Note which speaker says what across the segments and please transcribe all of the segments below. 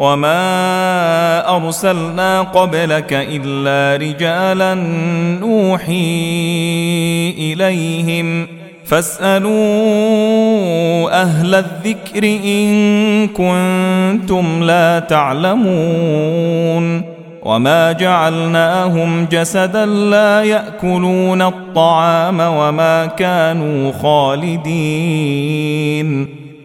Speaker 1: وما ارسلنا قبلك الا رجالا نوحي اليهم فاسالوا أهل الذكر ان كنتم لا تعلمون وما جعلناهم جسدا لا ياكلون الطعام وما كانوا خالدين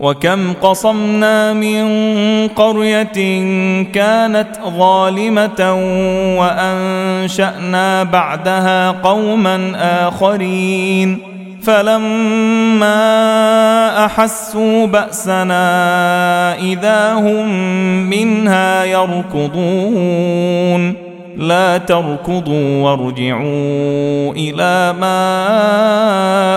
Speaker 1: وكم قصمنا من قرية كانت ظالمة وأنشأنا بعدها قوما آخرين. فلما أحسوا بأسنا إذا هم منها يركضون. لا تركضوا وارجعوا إلى ما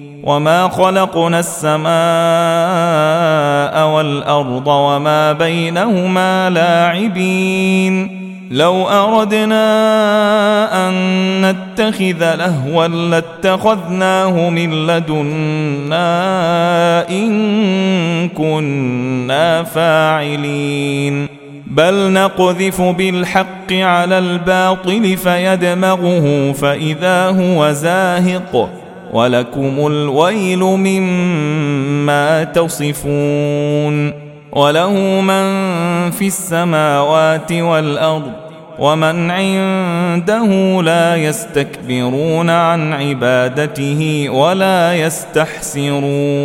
Speaker 1: وما خلقنا السماء والارض وما بينهما لاعبين لو اردنا ان نتخذ لهوا لاتخذناه من لدنا ان كنا فاعلين بل نقذف بالحق على الباطل فيدمغه فاذا هو زاهق ولكم الويل مما تصفون وله من في السماوات والأرض ومن عنده لا يستكبرون عن عبادته ولا يستحسرون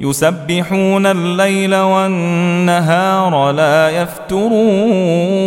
Speaker 1: يسبحون الليل والنهار لا يفترون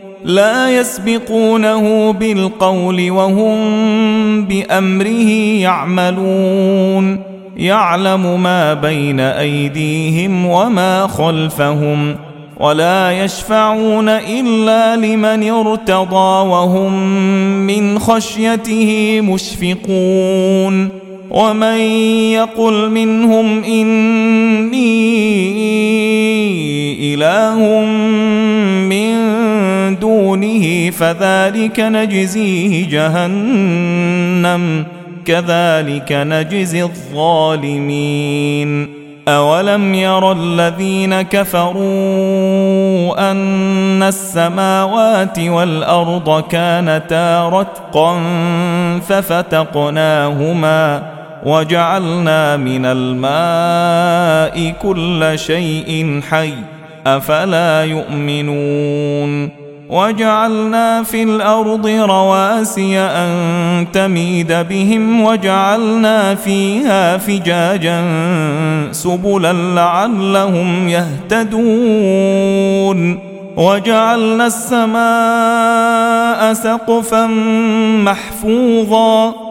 Speaker 1: لا يسبقونه بالقول وهم بأمره يعملون. يعلم ما بين أيديهم وما خلفهم ولا يشفعون إلا لمن ارتضى وهم من خشيته مشفقون. ومن يقل منهم اني اله من دونه فذلك نجزيه جهنم كذلك نجزي الظالمين أولم ير الذين كفروا أن السماوات والأرض كانتا رتقا ففتقناهما وجعلنا من الماء كل شيء حي أفلا يؤمنون وجعلنا في الأرض رواسي أن تميد بهم وجعلنا فيها فجاجا سبلا لعلهم يهتدون وجعلنا السماء سقفا محفوظا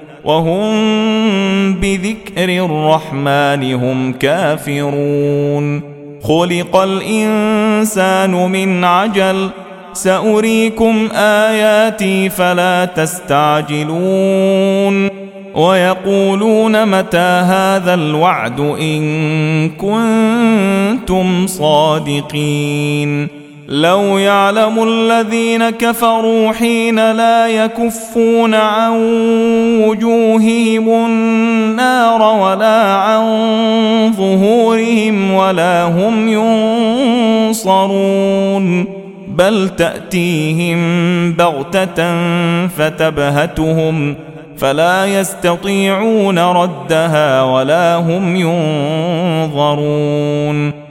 Speaker 1: وهم بذكر الرحمن هم كافرون. خلق الإنسان من عجل. سأريكم آياتي فلا تستعجلون. ويقولون متى هذا الوعد إن كنتم صادقين. لو يعلم الذين كفروا حين لا يكفون عن وجوههم النار ولا عن ظهورهم ولا هم ينصرون بل تأتيهم بغتة فتبهتهم فلا يستطيعون ردها ولا هم ينظرون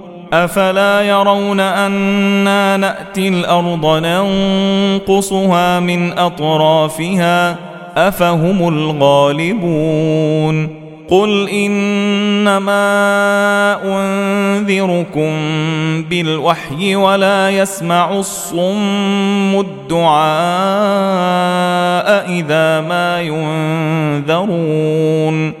Speaker 1: أفلا يرون أنا نأتي الأرض ننقصها من أطرافها أفهم الغالبون قل إنما أنذركم بالوحي ولا يسمع الصم الدعاء إذا ما ينذرون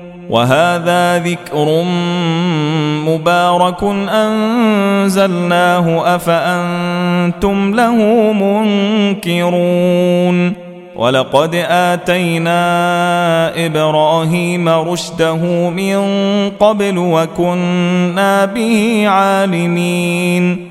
Speaker 1: وهذا ذكر مبارك أنزلناه أفأنتم له منكرون ولقد آتينا إبراهيم رشده من قبل وكنا به عالمين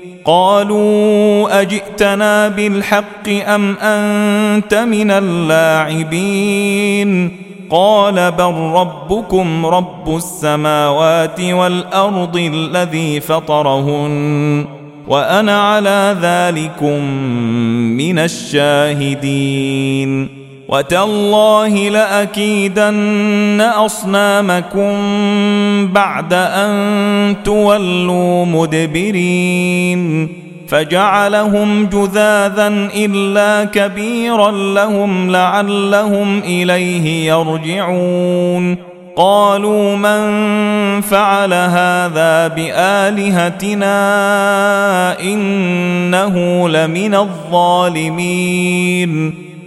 Speaker 1: قالوا أجئتنا بالحق أم أنت من اللاعبين؟ قال بل ربكم رب السماوات والأرض الذي فطرهن وأنا على ذلكم من الشاهدين. وتالله لأكيدن أصنامكم بعد أن تولوا مدبرين. فجعلهم جذاذا إلا كبيرا لهم لعلهم إليه يرجعون. قالوا من فعل هذا بآلهتنا إنه لمن الظالمين.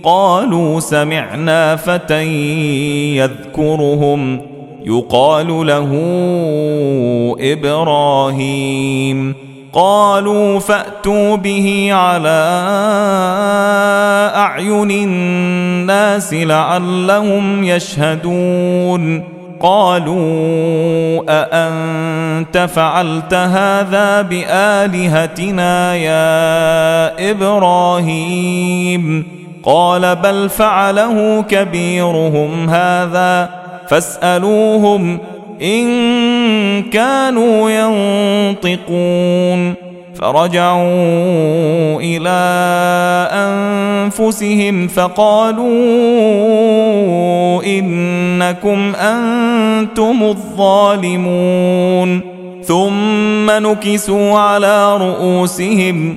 Speaker 1: قالوا سمعنا فتى يذكرهم. يقال له إبراهيم. قالوا فأتوا به على أعين الناس لعلهم يشهدون. قالوا أأنت فعلت هذا بآلهتنا يا إبراهيم؟ قال بل فعله كبيرهم هذا فاسألوهم إن كانوا ينطقون فرجعوا إلى أنفسهم فقالوا إنكم أنتم الظالمون ثم نكسوا على رؤوسهم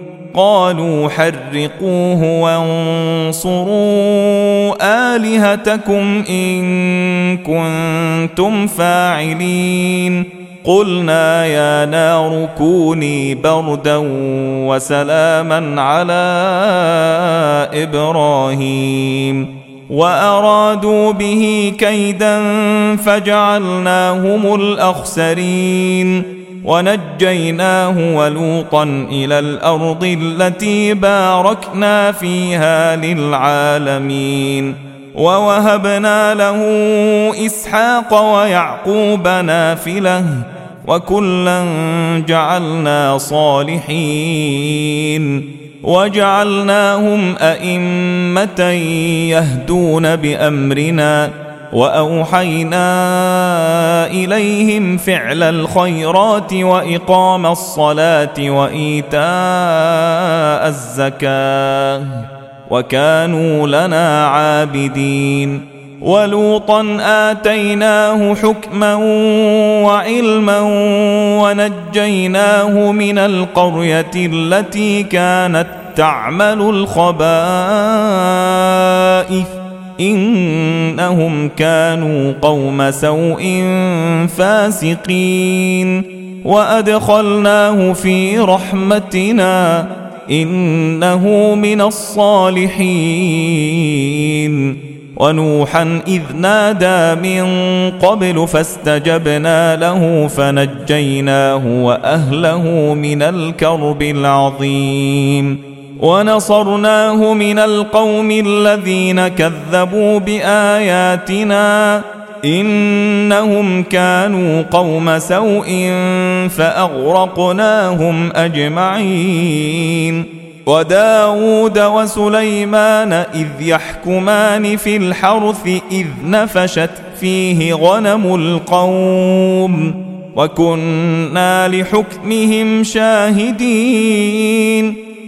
Speaker 1: قالوا حرقوه وانصروا آلهتكم إن كنتم فاعلين. قلنا يا نار كوني بردا وسلاما على إبراهيم. وأرادوا به كيدا فجعلناهم الأخسرين. ونجيناه ولوطا إلى الأرض التي باركنا فيها للعالمين. ووهبنا له إسحاق ويعقوب نافلة وكلا جعلنا صالحين. وجعلناهم أئمة يهدون بأمرنا وأوحينا إليهم فعل الخيرات وإقام الصلاة وإيتاء الزكاة وكانوا لنا عابدين ولوطا آتيناه حكما وعلما ونجيناه من القرية التي كانت تعمل الخبائث إنهم كانوا قوم سوء فاسقين. وأدخلناه في رحمتنا إنه من الصالحين. ونوحا إذ نادى من قبل فاستجبنا له فنجيناه وأهله من الكرب العظيم. ونصرناه من القوم الذين كذبوا بآياتنا إنهم كانوا قوم سوء فأغرقناهم أجمعين وداود وسليمان إذ يحكمان في الحرث إذ نفشت فيه غنم القوم وكنا لحكمهم شاهدين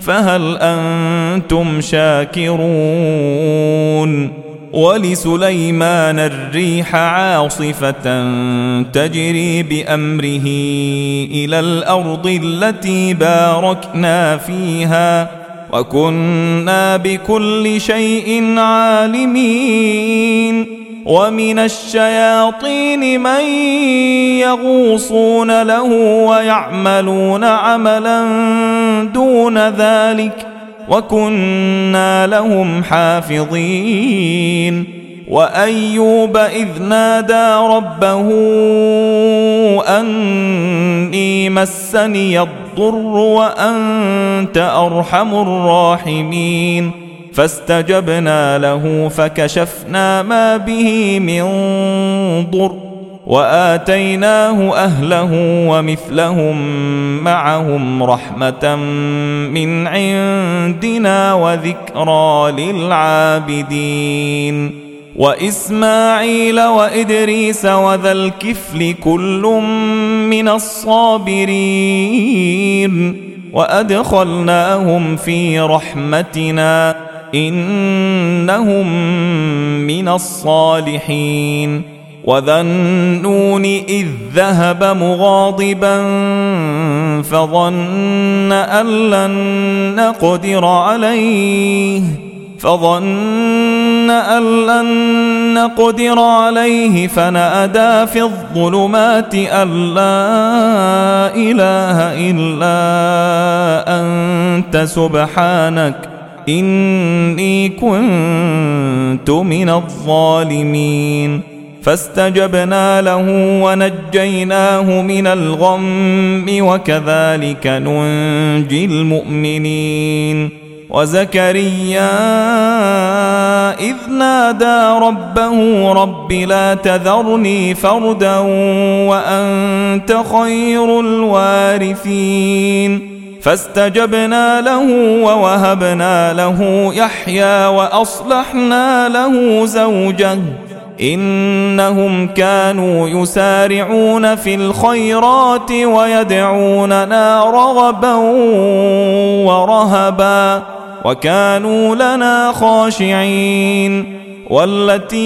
Speaker 1: فهل أنتم شاكرون ولسليمان الريح عاصفة تجري بأمره إلى الأرض التي باركنا فيها وكنا بكل شيء عالمين ومن الشياطين من يغوصون له ويعملون عملا دون ذلك وكنا لهم حافظين. وأيوب إذ نادى ربه أني مسني الضر وأنت أرحم الراحمين. فاستجبنا له فكشفنا ما به من ضر. وآتيناه أهله ومثلهم معهم رحمة من عندنا وذكرى للعابدين وإسماعيل وإدريس وذا الكفل كل من الصابرين وأدخلناهم في رحمتنا إنهم من الصالحين وذا النون اذ ذهب مغاضبا فظن ان لن نقدر عليه فظن ان لن نقدر عليه فنادى في الظلمات ان لا اله الا انت سبحانك اني كنت من الظالمين. فاستجبنا له ونجيناه من الغم وكذلك ننجي المؤمنين. وزكريا إذ نادى ربه رب لا تذرني فردا وأنت خير الوارثين. فاستجبنا له ووهبنا له يحيى وأصلحنا له زوجه. إنهم كانوا يسارعون في الخيرات ويدعوننا رغبا ورهبا وكانوا لنا خاشعين والتي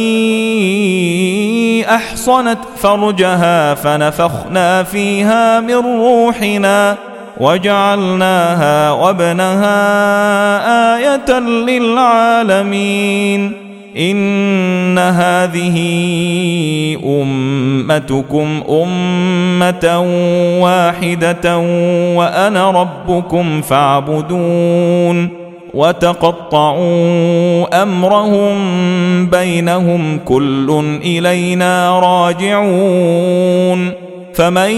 Speaker 1: أحصنت فرجها فنفخنا فيها من روحنا وجعلناها وابنها آية للعالمين إن هذه أمتكم أمة واحدة وأنا ربكم فاعبدون وتقطعوا أمرهم بينهم كل إلينا راجعون فمن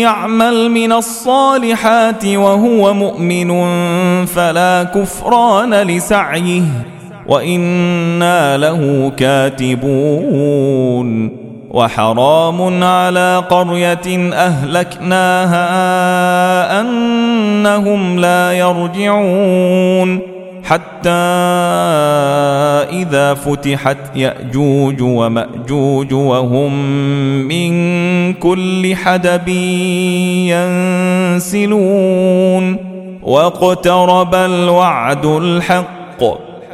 Speaker 1: يعمل من الصالحات وهو مؤمن فلا كفران لسعيه وأنا له كاتبون وحرام على قريه اهلكناها انهم لا يرجعون حتى اذا فتحت ياجوج وماجوج وهم من كل حدب ينسلون واقترب الوعد الحق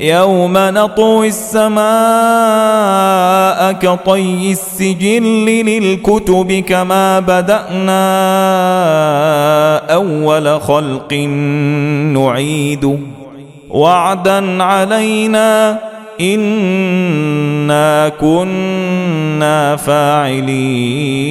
Speaker 1: يوم نطوي السماء كطي السجل للكتب كما بدأنا أول خلق نعيده وعدا علينا إنا كنا فاعلين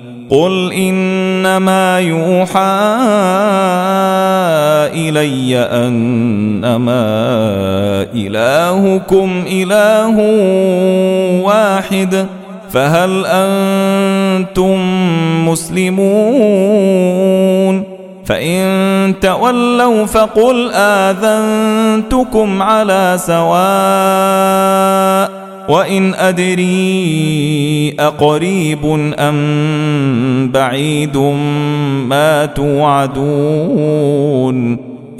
Speaker 1: قل انما يوحى الي انما الهكم اله واحد فهل أنتم مسلمون فان تولوا فقل اذنتكم على سواء وإن أدري أقريب أم بعيد ما توعدون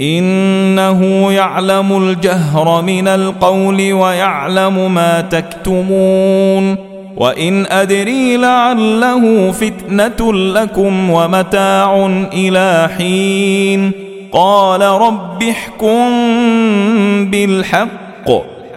Speaker 1: إنه يعلم الجهر من القول ويعلم ما تكتمون وإن أدري لعله فتنة لكم ومتاع إلى حين قال رب احكم بالحق